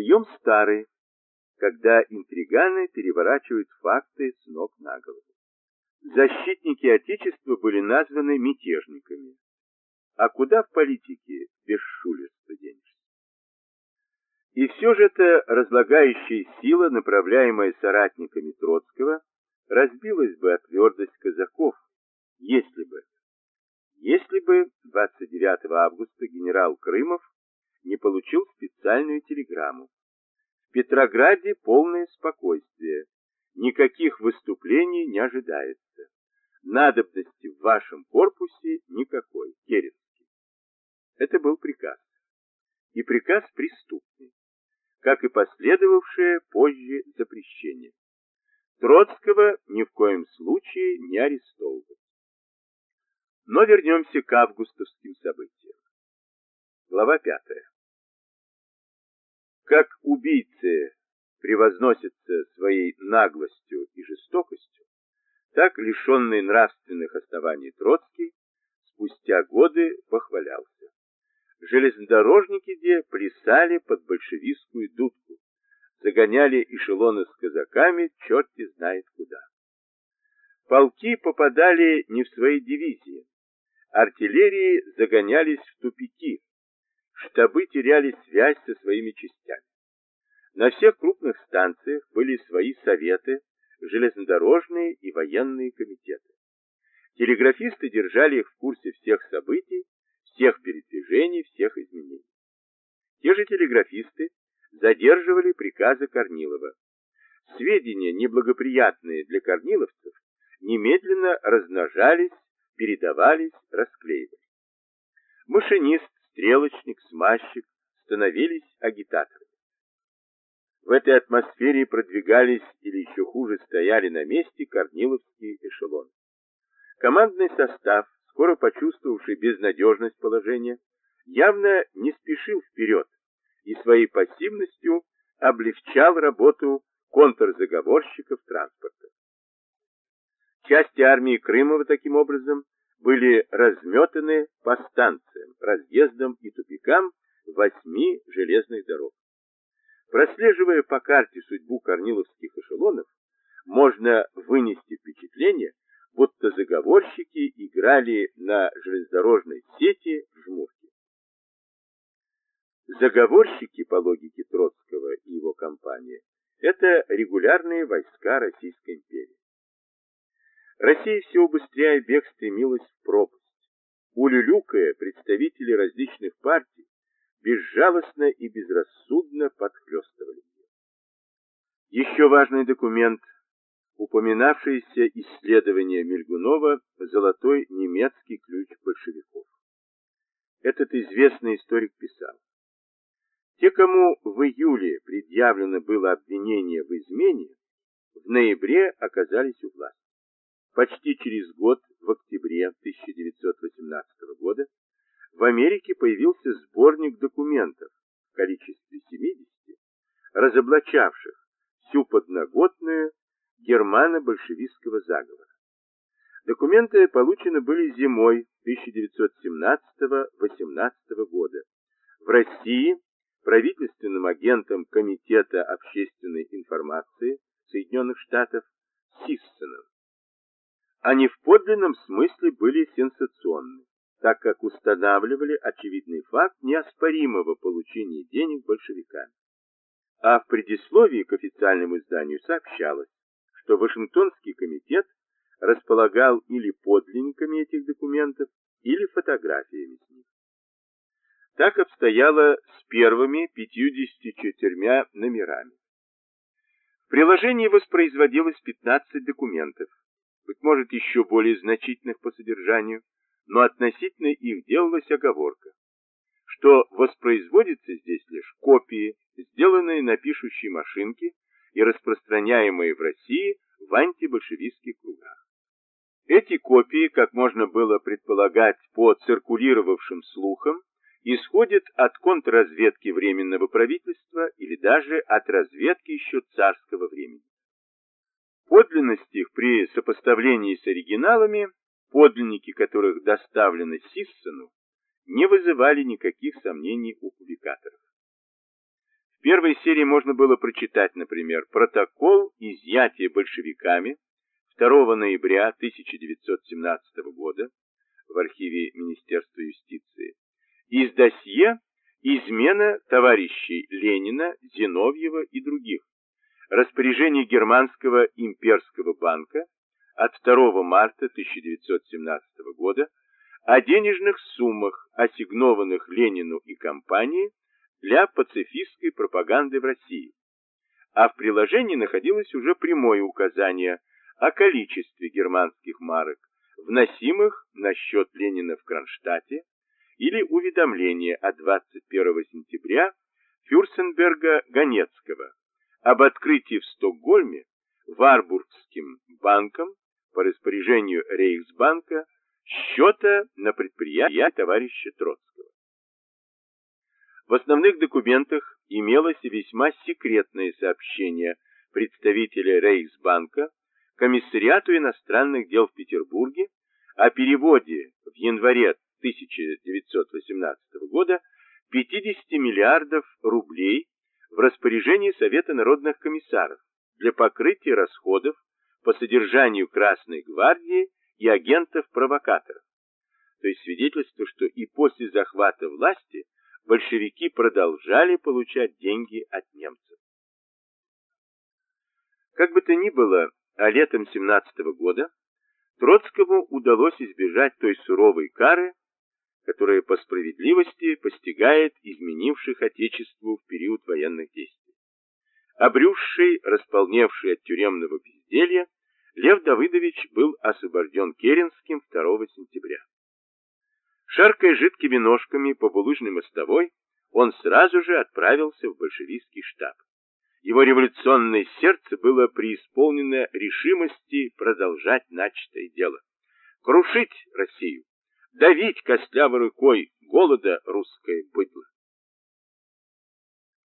Прием старый, когда интриганы переворачивают факты с ног на голову. Защитники Отечества были названы мятежниками. А куда в политике без шулерства денешься? И все же эта разлагающая сила, направляемая соратниками Троцкого, разбилась бы от твердость казаков, если бы, если бы 29 августа генерал Крымов не получил специальную телеграмму. В Петрограде полное спокойствие, никаких выступлений не ожидается. Надобности в вашем корпусе никакой, Керенский. Это был приказ. И приказ преступный, как и последовавшее позже запрещение. Троцкого ни в коем случае не арестовывать. Но вернемся к августовским событиям. Глава пятая. Как убийцы превозносятся своей наглостью и жестокостью, так лишенный нравственных оснований Троцкий спустя годы похвалялся. Железнодорожники где плясали под большевистскую дудку, загоняли эшелоны с казаками черти знает куда. Полки попадали не в свои дивизии, артиллерии загонялись в тупики, штабы теряли связь со своими частями. На всех крупных станциях были свои советы, железнодорожные и военные комитеты. Телеграфисты держали их в курсе всех событий, всех передвижений, всех изменений. Те же телеграфисты задерживали приказы Корнилова. Сведения, неблагоприятные для корниловцев, немедленно размножались, передавались, расклеивались. Машинист, стрелочник, смазчик становились агитаторами. В этой атмосфере продвигались или еще хуже стояли на месте корниловские эшелоны. Командный состав, скоро почувствовавший безнадежность положения, явно не спешил вперед и своей пассивностью облегчал работу контрзаговорщиков транспорта. Части армии Крымова таким образом были разметаны по станциям, разъездам и тупикам восьми железных дорог. Прослеживая по карте судьбу корниловских эшелонов, можно вынести впечатление, будто заговорщики играли на железнодорожной сети в жмурки. Заговорщики, по логике Троцкого и его компании, это регулярные войска Российской империи. Россия все убыстряя бег стремилась в пропасть. Улюлюкая представители различных партий безжалостно и безрассудно подхлестывали ее. Еще важный документ, упоминавшееся исследование Мельгунова «Золотой немецкий ключ большевиков». Этот известный историк писал, те, кому в июле предъявлено было обвинение в измене, в ноябре оказались у власти. Почти через год, в октябре 1918 года, в Америке появился сборник документов в количестве 70, разоблачавших всю подноготную германо-большевистского заговора. Документы получены были зимой 1917-18 года. В России правительственным агентом Комитета общественной информации Соединенных Штатов Сиссеном. Они в подлинном смысле были сенсационны так как устанавливали очевидный факт неоспоримого получения денег большевиками. А в предисловии к официальному изданию сообщалось, что Вашингтонский комитет располагал или подлинниками этих документов, или фотографиями с них. Так обстояло с первыми 54 номерами. В приложении воспроизводилось 15 документов, быть может, еще более значительных по содержанию, но относительно их делалась оговорка, что воспроизводятся здесь лишь копии, сделанные на пишущей машинке и распространяемые в России в антибольшевистских кругах. Эти копии, как можно было предполагать по циркулировавшим слухам, исходят от контрразведки Временного правительства или даже от разведки еще царского времени. Подлинность их при сопоставлении с оригиналами подлинники которых доставлены Сиссену, не вызывали никаких сомнений у публикаторов. В первой серии можно было прочитать, например, протокол изъятия большевиками 2 ноября 1917 года в архиве Министерства юстиции из досье «Измена товарищей Ленина, Зиновьева и других» распоряжение Германского имперского банка от 2 марта 1917 года о денежных суммах, ассигнованных Ленину и компании для пацифистской пропаганды в России. А в приложении находилось уже прямое указание о количестве германских марок, вносимых на счет Ленина в Кронштадте, или уведомление от 21 сентября Фюрсенберга Ганецкого об открытии в Стокгольме Варбургским банком по распоряжению Рейхсбанка счета на предприятие товарища Троцкого. В основных документах имелось весьма секретное сообщение представителя Рейхсбанка комиссариату иностранных дел в Петербурге о переводе в январе 1918 года 50 миллиардов рублей в распоряжении Совета народных комиссаров для покрытия расходов по содержанию Красной гвардии и агентов-провокаторов. То есть свидетельство, что и после захвата власти большевики продолжали получать деньги от немцев. Как бы то ни было, а летом 17 года Троцкому удалось избежать той суровой кары, которая по справедливости постигает изменивших Отечеству в период военных действий. Обрюзший, располневший от тюремного безделья, Лев Давыдович был освобожден Керенским 2 сентября. Шаркая жидкими ножками по булыжной мостовой, он сразу же отправился в большевистский штаб. Его революционное сердце было преисполнено решимости продолжать начатое дело. Крушить Россию, давить костлявой рукой голода русское быдло.